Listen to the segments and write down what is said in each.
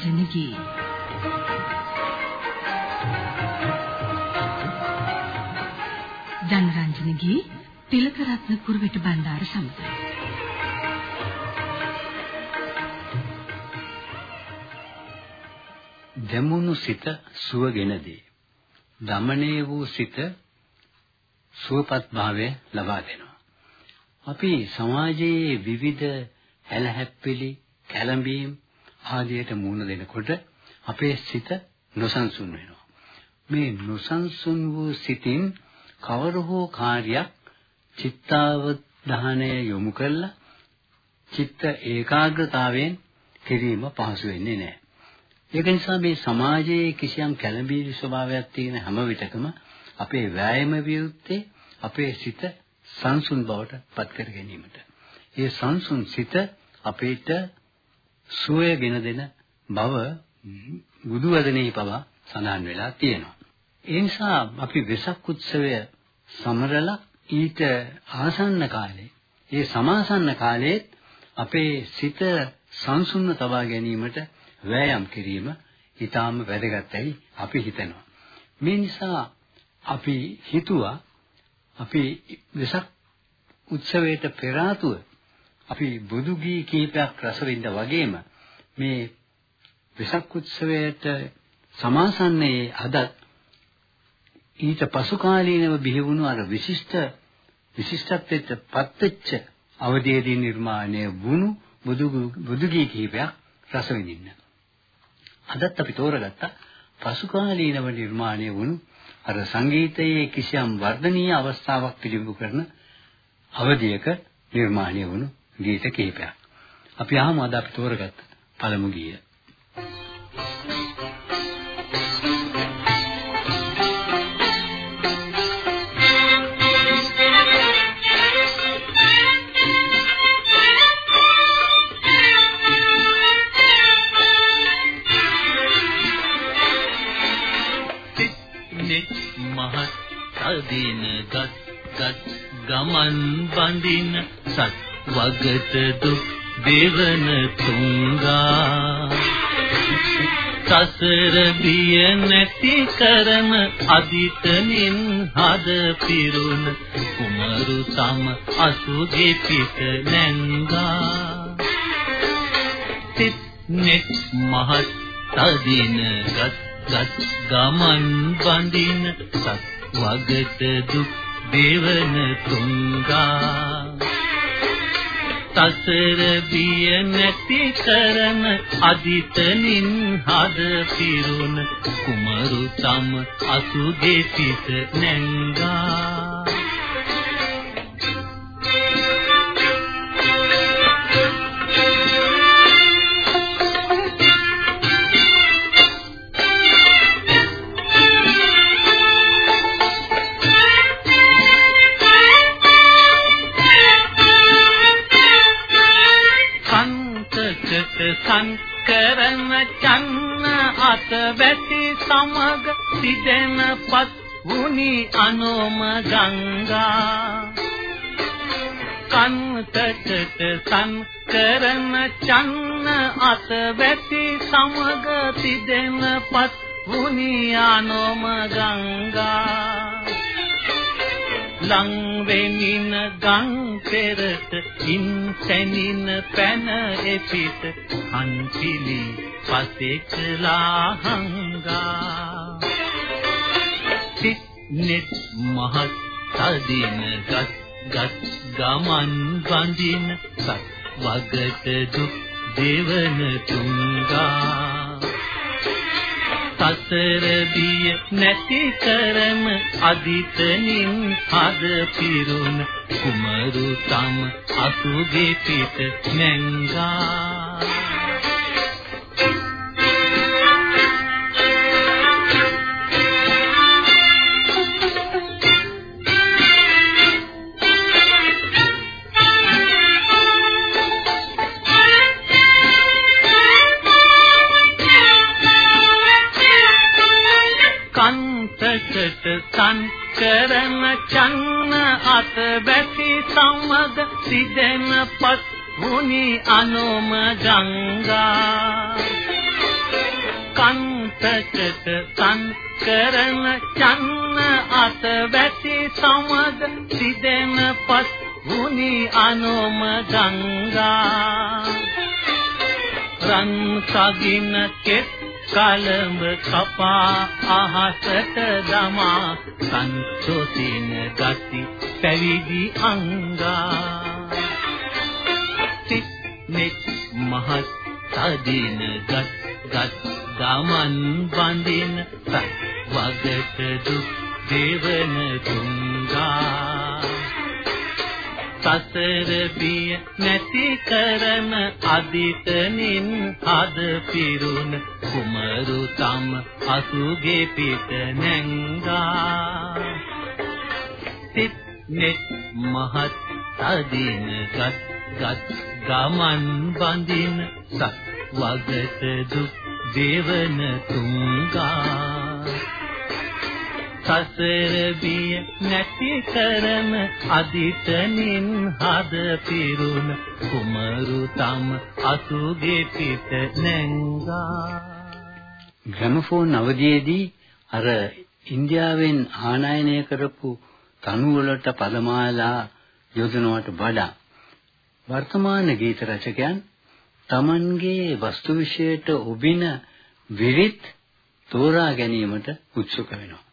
ජනරංජනගේ ජනරංජනගේ තිලකරත්න කුරුවිට බණ්ඩාර සමඟ දෙමුණු සිත සුවගෙන දේ. දමණේ වූ සිත සුවපත් භාවය ලබා දෙනවා. අපි සමාජයේ විවිධ හැලහැප්පිලි කැළඹීම් ආදියට මුහුණ දෙනකොට අපේ සිත නොසන්සුන් වෙනවා. මේ නොසන්සුන් වූ සිතින් කවර හෝ කාර්යයක් චිත්තාවධානය යොමු කළා චිත්ත ඒකාග්‍රතාවයෙන් කිරීම පහසු වෙන්නේ නැහැ. ඒක නිසා මේ සමාජයේ කිසියම් කැළඹිලි ස්වභාවයක් තියෙන හැම විටකම අපේ වෑයම වියුත්තේ අපේ සිත සංසුන් බවට පත් කර ගැනීමට. ඒ සංසුන් සිත අපේට සුවයගෙන දෙන බව බුදු වදනේ පවා සඳහන් වෙලා තියෙනවා. ඒ නිසා අපි වෙසක් උත්සවය සමරලා ඊට ආසන්න කාලේ, ඒ සමාසන්න කාලයේත් අපේ සිත සංසුන්ව තබා ගැනීමට වෑයම් කිරීම ඊටාම වැදගත්යි අපි හිතනවා. මේ නිසා අපි හිතුවා අපි වෙසක් උත්සවයට පෙර අපි බුදු ගී කීපයක් රස විඳ වගේම මේ වෙසක් උත්සවයට සමාසන්නේ අදත් ඊට පසු කාලීනව බිහි වුණු අර විශිෂ්ට විශිෂ්ටත්වයට පත්වෙච්ච අවධියේදී නිර්මාණය වුණු බුදු බුදු ගී කීපයක් රස විඳින්න. අදත් අපි තෝරගත්ත පසු කාලීනව නිර්මාණය වුණු අර සංගීතයේ කිසියම් වර්ධනීය අවස්ථාවක් පිළිබඳ කරන අවධියක නිර්මාණය වුණු ගීත කිහිපයක්. අපි අහමු අද අපි තෝරගත්ත පළමු ගීය. ගමන් බඳින සත් වගත දුක් දෙවන තුංගා සසර බිය නැති කරන අදිතනින් හද පිරුණ කුමරු සම අසුගේ පිට නැංගා සිත් නෙත් මහත් තදින ගත් ගත් ගමන් බඳින සත් වගත දුක් දෙවන තුංගා සසර බිය නැති කරන අදිතනින් හද පිරුණ කුමරු තම අසුගේ පිට නැංගා. සමග සිදෙන පත් වුනි අනෝම ගංගා. කන්තට සම් කරන චන්න අත වැටි සමග සිදෙන පත් වුනි අනෝම ගංගා. ලං වෙනින ගං පෙරට ඉන් සැනින පැන එපිට අන්තිලි පසෙකලා හංගා. සිත් net මහත් තදින ගත් ගත් ගමන් බඳින සත් වගට දුක් දෙවන තුංගා සසර බිය නැති කරම අදිතනින් හද පිරුණ කුමරු තම අසුගේ පිට නැංගා. කරන චන්න අත බැසි සමග සිදෙන පත් මුනි අනෝම ගංගා. කන්තකට තන් කරන චන්න අත වැටි සමග සිදෙන පස් වුනි අනෝම ගංගා. රන් සගින කෙත් කලඹ කපා අහසට දමා සන්තෝසින ගති පැවිදි අංගා. සිත් මහත් තදින ගත් ගත් ගමන් බඳින වගට දුක් දේවන තුංගා. සසර බිය නැති කරන අදිතනින් අද පිරුණ කුමරු තම අසුගේ පිට නැංගා. සිත් නෙත් මහත් අදින ගත් ගත් ගමන් බඳින සත් වගට දුක් දේවන තුංගා සසර බිය නැති කරන අදිතනින් හද පිරුණ කුමරු තම අසුගේ පිට නැංගා ග්‍රැමෆෝන් අවධියේදී අර ඉන්දියාවෙන් ආනයනය කරපු තනු වලට පදමාලා යොදනවට වඩා වර්තමාන ගීත රචකයන් Tamanගේ වස්තු විශේෂයට ඔබින විරිත් තෝරා ගැනීමට උත්සුක වෙනවා.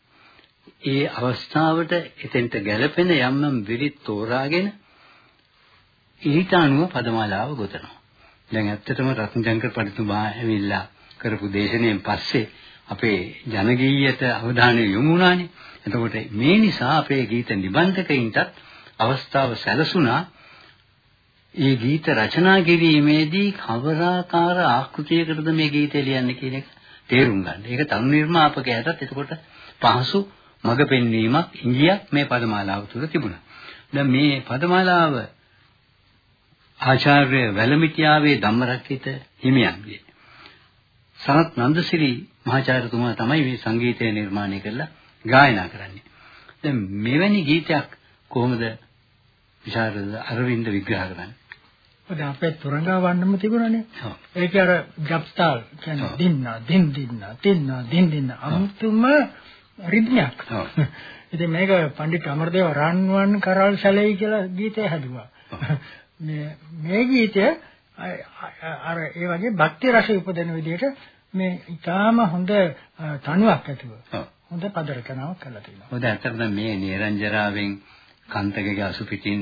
ඒ අවස්ථාවට එතෙන්ට ගැළපෙන යම් යම් විරිත් තෝරාගෙන ඊට අනුව පදමාලාව ගොතනවා. දැන් ඇත්තටම රත්නජංකර් පඬිතුමා ඇවිල්ලා කරපු දේශනාවෙන් පස්සේ අපේ ජනගීයයට අවධානය යොමු වුණානේ. එතකොට මේ නිසා අපේ ගීත නිබන්ධකයින්ටත් අවස්ථාව සැලසුණා ඒ ගීත රචනා කිරීමේදී කවරාකාර ආකෘතියකටද මේ ගීතය ලියන්නේ කියන එක තේරුම් ගන්න. ඒක තනු නිර්මාපකයාටත් එතකොට පහසු මඟ පෙන්වීමක් ඉංගියක් මේ පදමාලාව තුළ තිබුණා. දැන් මේ පදමාලාව ආචාර්ය වැලමිටියාවේ ධම්මරක්කිත හිමියන්ගේ සනත් නන්දසිරි මහාචාර්යතුමා තමයි මේ සංගීතය නිර්මාණය කරලා ගායනා කරන්නේ. දැන් මෙවැනි ගීතයක් කොහොමද විශාරද අරවින්ද විග්‍රහ කරන්නේ? ඔද අපේ තුරංගා වන්නම තිබුණානේ. ඒක අර ජප්තාල් කියන්නේ දින්න දින් දින්න තින්න දින් දින්න අමුතුම රිද්මයක්. ඉතින් මේක පඬිත් අමරදේව රන්වන් කරල් සැලයි කියලා ගීතය හැදුවා. මේ මේ ගීතය අර ඒ වගේ භක්ති රස උපදින විදිහට මේ ඊටාම හොඳ තනුවක් ඇතුව හොඳ පද රචනාවක් කරලා තියෙනවා. හොඳ ඇත්තටම මේ නිරංජරාවෙන් කන්තකගේ අසු පිටින්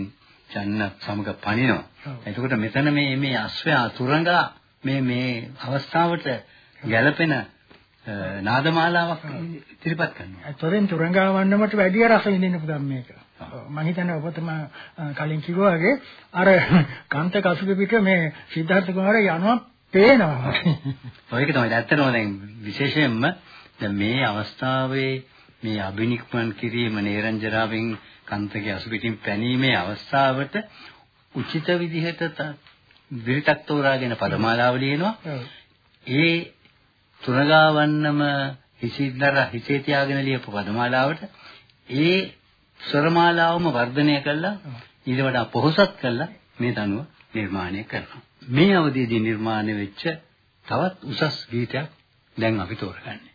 චන්න සමග පනිනවා. එතකොට මෙතන මේ මේ අස්වැ තුරංගා මේ මේ අවස්ථාවට ගැළපෙන නාදමාලාවක් ඉදිරිපත් කරනවා. ඒතොරෙන් තුරංගා වන්නමට වැඩි රස විඳින්න පුළුවන් මේක. මම හිතන්නේ ඔබතුම කලින් කිව්වා වගේ අර කාන්ත කසුක පිට මේ සිද්ධාර්ථ කුමාරය යනවා පේනවා. ඔයක තමයි ඇත්තටම දැන් විශේෂයෙන්ම දැන් මේ අවස්ථාවේ මේ අබිනික්මන් කිරීම නේරංජරාවෙන් කන්තගේ අසුපිටින් පැනීමේ අවස්ථාවට උචිත විදිහට විරිතක් තෝරාගෙන පදමාලාව ලියනවා. ඒ තුනගාවන්නම හිසින්දර හිතේ තියාගෙන ලියපු පදමාලාවට ඒ ස්වරමාලාවම වර්ධනය කළා ඊට වඩා පොහොසත් කළා මේ දනුව නිර්මාණය කරනවා. මේ අවධියේදී නිර්මාණය වෙච්ච තවත් උසස් ගීතයක් දැන් අපි තෝරගන්නේ.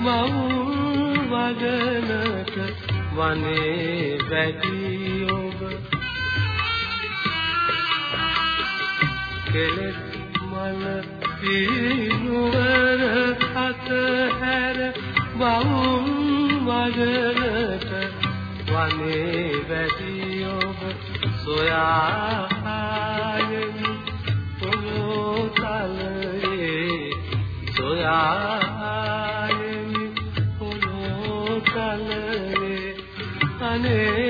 මවුල් වගනක වනේ වැදී ඔබ. කෙලෙස් මල පිරුවර අතහැර බවුල් වගනක වනේ වැදී ඔබ. සොයා ආයෙමි පොළොතලයේ සොයා අනේ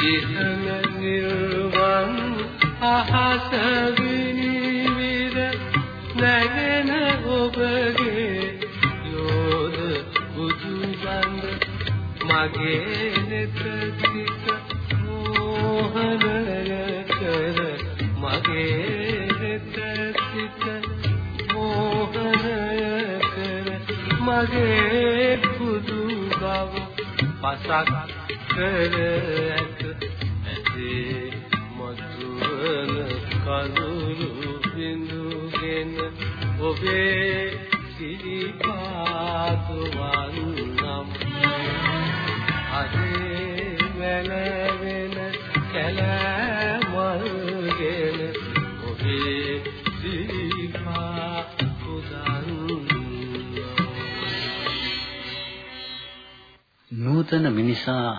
ඉහළ නිර්වන් අහස විනිවිද නැගෙන ඔබගේ යෝධ බුදු බඳ මගේ නෙත සිත මෝහනය කර මගේ නෙත සිත මෝහනය කර මගේ බුදු බව පසක් කර ඇත ඔබේ සිරිපාදවන්නම් අදේ වැළවෙන කැලමල්ගෙන ඔබේ සිරිපා නූතන මිනිසා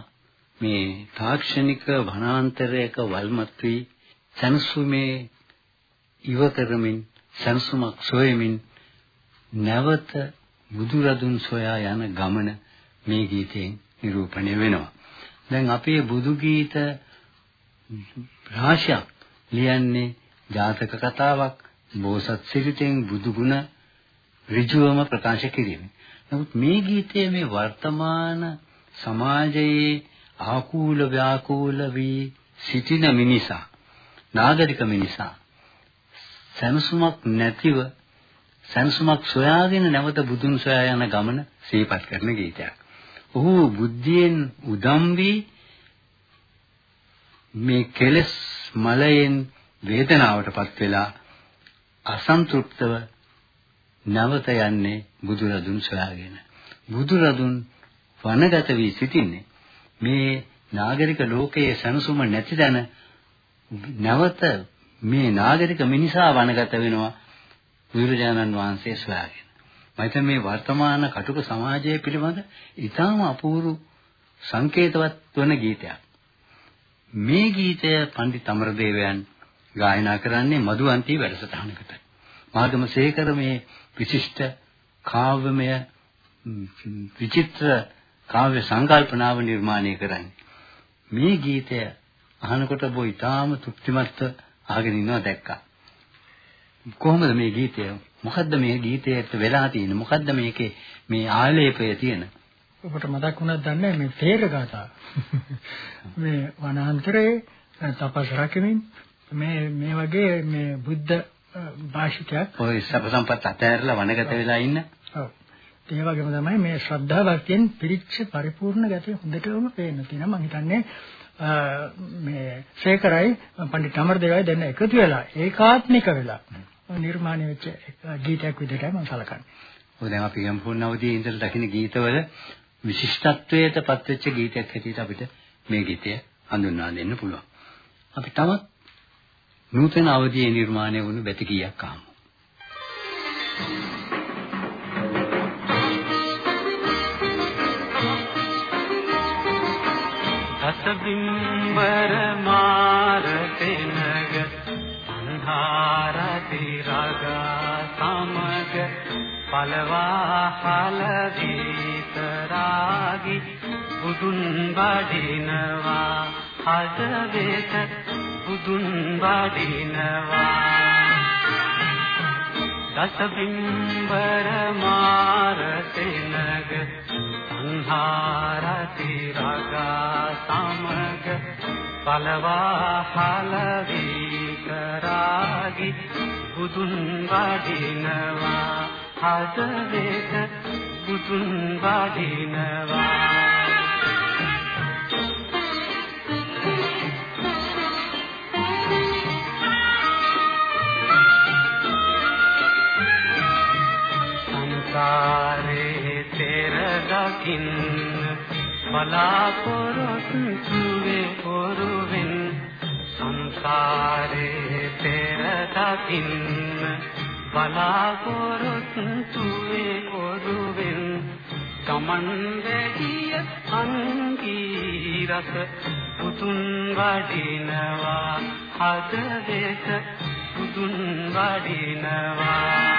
මේ තාක්ෂණික වනාන්තරයක වල්මත් වී සනසුමේ ඉව කරමින් සනසුමක් සොයමින් නැවත බුදුරදුන් සොයා යන ගමන මේ ගීතයෙන් නිරූපණය වෙනවා. දැන් අපේ බුදු ගීත රාශියක් ලියන්නේ ජාතක කතාවක් බෝසත් සිරිතෙන් බුදු ගුණ ඍජුවම ප්‍රකාශ කිරීම. නමුත් මේ ගීතයේ මේ වර්තමාන සමාජයේ ආකූල ව්‍යාකූල වී සිටින මිනිසා නාගරික මිනිසා සැනසුමක් නැතිව සැනසුමක් සොයාගෙන නැවත බුදුන් සොයා යන ගමන සිහිපත් කරන ගීතයක්. ඔහු බුද්ධියෙන් උදම් වී මේ කෙලස් මලයෙන් වේදනාවටපත් වෙලා අසන්තෘප්තව නැවත යන්නේ බුදුරදුන් සොයාගෙන. බුදුරදුන් වනගත වී සිටින්නේ මේ නාගරික ලෝකයේ සනසුම නැති තැන නැවත මේ නාගරික මිනිසා වනගත වෙනවා බුදුරජාණන් වහන්සේ සොයාගෙන. මම හිතන්නේ මේ වර්තමාන කටුක සමාජය පිළිබඳ ඊටාම අපූර්ව සංකේතවත් වන ගීතයක්. මේ ගීතය පණ්ඩිත අමරදේවයන් ගායනා කරන්නේ මధుවන්ති වැඩසටහනකට. මාගම සේකර මේ විශිෂ්ට කාව්‍යමය විචිත්‍ර කාව්‍ය සංකල්පනාව නිර්මාණය කරන්නේ. මේ ගීතය අහනකොට බෝ ඊටාම තෘප්තිමත්ව අහගෙන ඉන්නවා දැක්කා. කොහොමද මේ ගීතය? මොකද්ද මේ ගීතයට වෙලා තියෙන්නේ? මොකද්ද මේකේ මේ ආලේපය තියෙන? ඔබට මතක් වුණාද දන්නේ මේ තේරගතා. මේ වනාන්තරයේ තපස් රකිමින් මේ මේ වගේ මේ බුද්ධ භාෂිතයක් ඔය සබ සම්පත් අතහැරලා වනගත වෙලා ඉන්න. ඔව්. ඒ වගේම තමයි මේ ශ්‍රද්ධා භක්තියෙන් පිරිච්ච පරිපූර්ණ ගතිය හොඳටම පේන්න තියෙනවා. මම හිතන්නේ මේ ශේකරයි පණ්ඩිත අමරදේවයි දෙන්න එකතු වෙලා ඒකාත්මික වෙලා නිර්මාණය වෙච්ච ගීතයක් විදිහටයි මම සලකන්නේ. ඔය දැන් අපි සම්පූර්ණ අවධියේ ඉඳලා දකින්න ගීතවල විශිෂ්ටත්වයට පත්වෙච්ච ගීතයක් හැටියට අපිට මේ ගීතය හඳුන්වා දෙන්න පුළුවන්. අපි තවත් නූතන අවධියේ නිර්මාණය වුණු බැති කීයක් අහමු. රසබිම්බර මාර තෙනග අන්ධාරති රගා සමග පලවා හල දීතරාගි බුදුන් වඩිනවා හද වේත බුදුන් වඩිනවා රසබිම්බර මාර තෙනග සංහාරති රගා සමග පලවා හලවී කරාගි බුදුන් වඩිනවා. හදවත බුදුන් වඩිනවා. සංසාරේ තෙර දකින්න බලාපොරොත්තු වේ පොරුවෙන් සංසාරේ තෙර දකින්න බලාපොරොත්තු වේ පොරුවෙන් ගමන් වැඩිය අංගී රස පුතුන් වඩිනවා හදවත පුතුන් වඩිනවා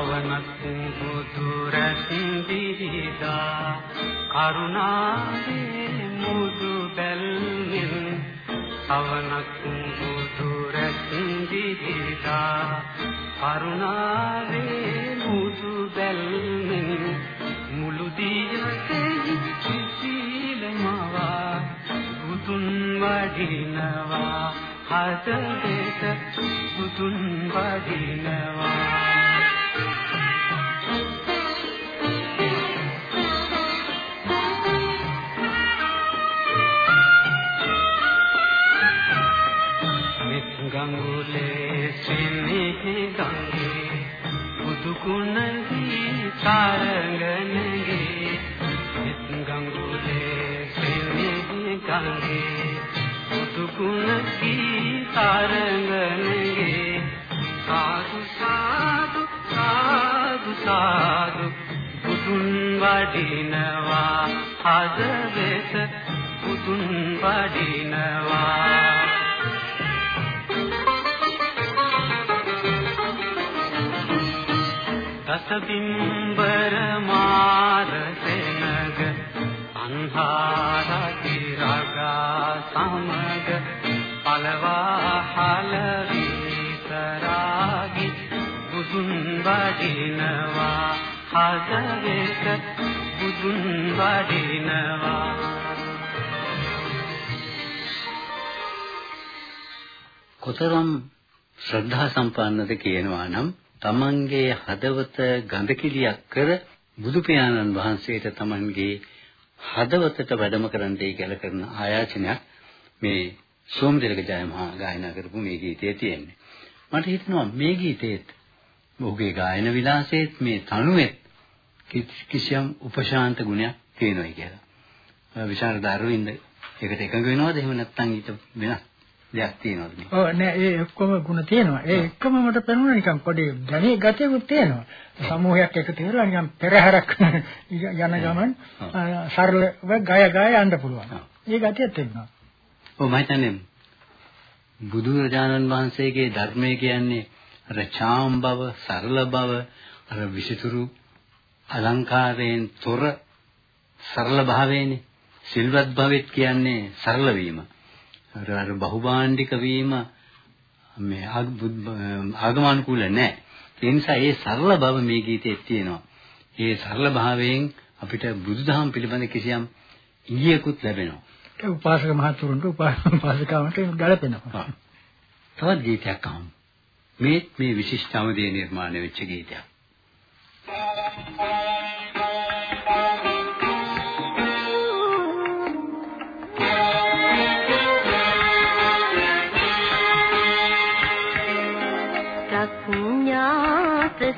සවනත් බුදුරැස් දිරිදා කරුණාවේ මුදු බැල්මින් සවනත් බුදුරැස් දිරිදා කරුණාවේ මුදු බැල්මින් මුළු දියකෙහි සිසිලමවා බුදුන් වඩිනවා හදවත බුදුන් වඩිනවා රසබිම්බර මාර සෙනග අන්හාරති රගා සමග පලවා හලවිතරාගි බුදුන් වඩිනවා හදවත බුදුන් වඩිනවා කොතරම් ශ්‍රද්ධා සම්පන්නද කියනවා නම් තමන්ගේ හදවත ගඳකිලියක් කර බුදු පියාණන් වහන්සේට තමන්ගේ හදවතට වැඩම කරන්නයි කියලා කරන ආයාචනයක් මේ සෝමදිලක ජයමහා ගායනා කරපු මේ ගීතයේ තියෙන්නේ. මට හිතෙනවා මේ ගීතයේත් ඔහුගේ ගායන විලාසයේත් මේ තනුවෙත් කිසියම් උපශාන්ත ගුණයක් තියෙනවා කියලා. විශාරද අරවින්ද ඒකට එකඟ වෙනවද එහෙම නැත්නම් ඊට වෙනස් දෙයක් තියෙනවද මේ? ඔව් නෑ ඒ ඔක්කොම ಗುಣ තියෙනවා. ඒ එක්කම මට පෙනුණා නිකන් පොඩි ධනේ ගතියකුත් තියෙනවා. සමූහයක් එකතු වෙලා නිකන් පෙරහැරක් යන ගමන් සරලව ගය ගය යන්න පුළුවන්. ඒ ගතියක් තියෙනවා. ඔව් මම හිතන්නේ බුදුරජාණන් වහන්සේගේ ධර්මය කියන්නේ අර ඡාම් බව, සරල බව, අර විසිතුරු අලංකාරයෙන් තොර සරල භාවයනේ. සිල්වත් භවෙත් කියන්නේ සරල වීම. අර අර බහුභාණ්ඩික වීම මේ ආගමනුකූල නැහැ. ඒ නිසා ඒ සරල බව මේ ගීතයේ තියෙනවා. ඒ සරල භාවයෙන් අපිට බුදුදහම පිළිබඳ කිසියම් ඉඟියකුත් ලැබෙනවා. ඒ උපාසක මහතුරුන්ට උපාසිකාවන්ට ගැලපෙනවා. තවත් ගීතයක් අහමු. මේ මේ විශිෂ්ට අවදී නිර්මාණය වෙච්ච ගීතයක්.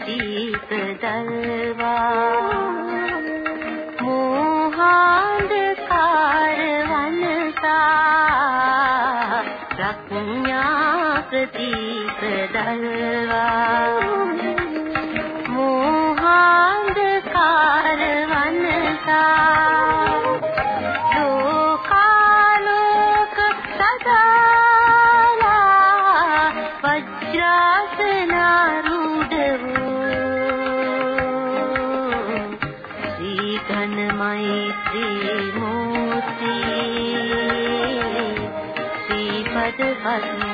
ප්‍රදීප දල්වා මෝහාන්ධකාර වනසා ප්‍රඥා ප්‍රදීප දල්වා මෝහාන්ධකාර වනසා मान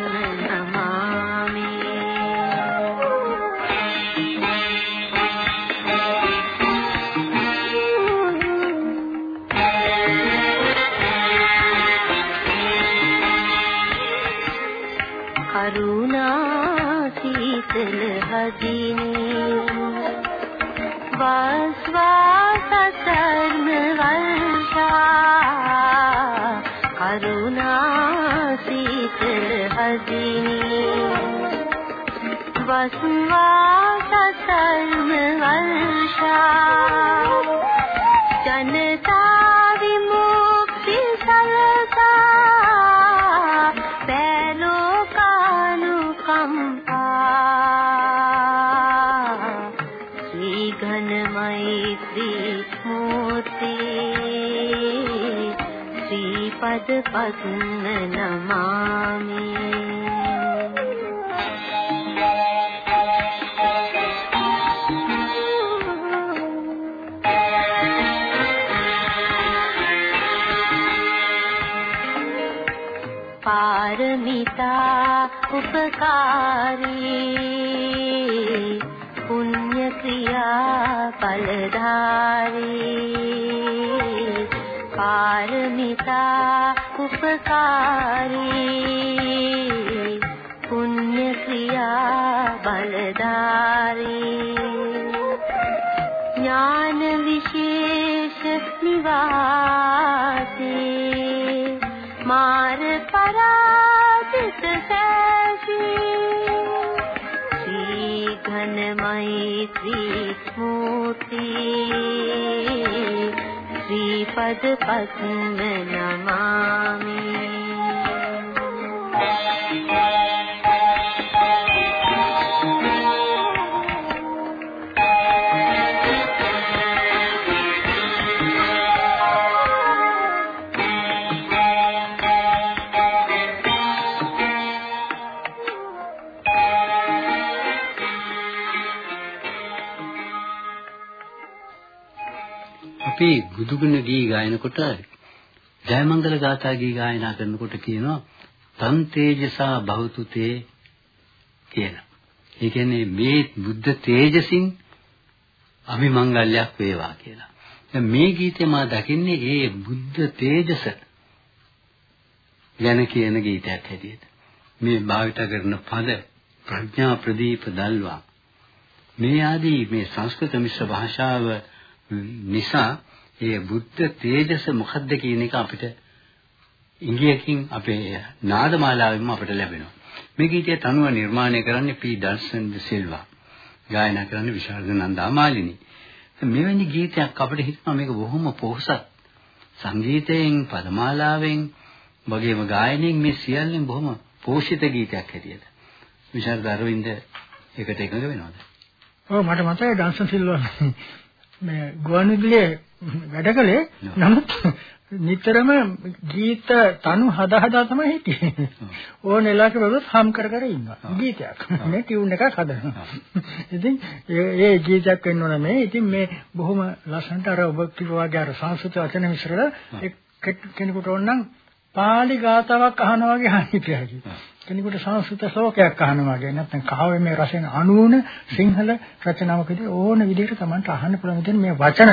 ජනතා විමුක්ති සලසා. බැලෝ කානුකම්පා ශ්‍රී ඝන මෛත්‍රී මූර්ති. ශ්‍රී පද පසුන නමාමි. पारमिता उपकारी। पुण्यक्रिया फलधारी। पारमिता उपकारी। पुण्यक्रिया बलधारी ज्ञान विशेष निवासी। मार මෛත්‍රී මූර්ති ශ්‍රීපද පත්ම නමාමි අපි බුදුගුණ ගී ගායනකොට ජයමංගල ගාථා ගී ගායනා කරනකොට කියනවා තන් තේජසා බහුතුතේ කියලා. ඒ කියන්නේ මේ බුද්ධ තේජසින් අභිමංගල්‍යයක් වේවා කියලා. දැන් මේ ගීතේ මා දකින්නේ ඒ බුද්ධ තේජස ගැන කියන ගීතයක් හැටියට. මේ භාවිත කරන පද ප්‍රඥා ප්‍රදීප දල්වා මේ ආදී මේ සංස්කෘත මිශ්‍ර භාෂාව නිසා ඒ බුද්ධ තේජස මොකද්ද කියන එක අපිට ඉංග්‍රීසියෙන් අපේ නාදමාලාවෙන්ම අපිට ලැබෙනවා. මේ ගීතය තනුව නිර්මාණය කරන්නේ පී ඩල්සන් ද සිල්වා. ගායනා කරන්නේ විශාරද නන්දා මාලිනී. මෙවැනි ගීතයක් අපිට හිතනවා මේක බොහොම පොහසත්. සංගීතයෙන් පදමාලාවෙන් වගේම ගායනයෙන් මේ සියල්ලෙන් බොහොම පෝෂිත ගීතයක් හැටියට. විශාරද අරවින්ද ඒකට එකඟ වෙනවද? ඔව් මට මතකයි ඩාන්සන් සිල්වා මේ ගුවන්විදුලියේ වැඩ කළේ නමුත් නිතරම ගීත තනු හදා හදා තමයි හිටියේ. ඕන එලාක බලුවොත් හම් කර කර ඉන්නවා. ගීතයක්. මේ ටියුන් එකක් හදනවා. ඉතින් ඒ ගීතයක් වෙන්න ඕන මේ. ඉතින් මේ බොහොම ලස්සනට අර ඔබ කිව්වාගේ අර සංස්කෘත වචන මිශ්‍රලා කෙනෙකුට ඕනනම් පාලි ගාතාවක් අහනවා වගේ අහිතියයි. කෙනෙකුට සංස්කෘත ශ්ලෝකයක් අහනවා වගේ නැත්නම් කහවේ මේ රසෙන් අනුවන සිංහල රචනාවකදී ඕන විදිහට Tamanට අහන්න පුළුවන් විදිහට මේ වචන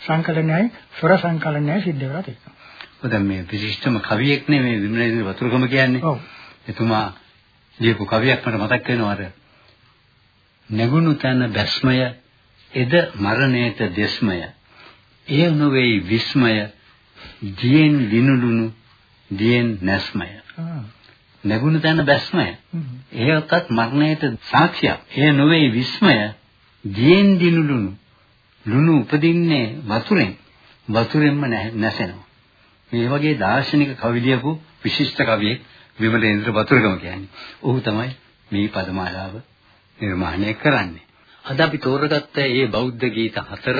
සංකලනයයි ස්වර සංකලනයයි සිද්ධ වෙලා තියෙනවා. ඔය දැන් මේ විශිෂ්ටම කවියෙක් නේ මේ විමලේන්ද්‍ර වතුරුගම කියන්නේ. ඔව්. එතුමා ලියපු කවියක් මට මතක් වෙනවා අර නැගුණු තන බැස්මය එද මරණයට දෙස්මය එය නොවේයි විස්මය දියෙන් දිනුලුණු දියෙන් නැස්මය නැගුණු තන බැස්මය. එයකත් මරණයට සාක්ෂියක්. එය නොවේයි විස්මය. දියෙන් දිනුලුණු ලුණු. උපදින්නේ වතුරෙන්. වතුරෙන්ම නැසෙනවා. මේ වගේ දාර්ශනික කවි ලියපු විශිෂ්ට කවියෙක් විමලේන්ද්‍ර වතුරගම කියන්නේ. ඔහු තමයි මේ පදමාලාව නිර්මාණය කරන්නේ. අද අපි තෝරගත්ත මේ බෞද්ධ ගීත හතර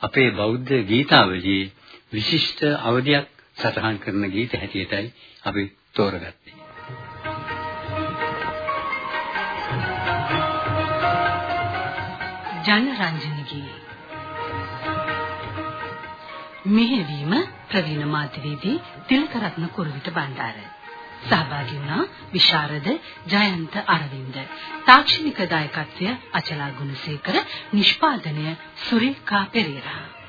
අපේ බෞද්ධ ගීතාවලියේ විශිෂ්ට අවධියක් සටහන් කරන ගීත හැටියටයි අපි තෝරගත්තේ. ජනරංජනගේ මෙහෙවීම ප්‍රවීණ මාධ්‍යවේදී තිලකරත්න කුරුවිට බණ්ඩාර. සහභාගී වුණා විශාරද ජයන්ත අරවින්ද. තාක්ෂණික දායකත්වය අචලා ගුණසේකර නිෂ්පාදනය සුරේකා පෙරේරා.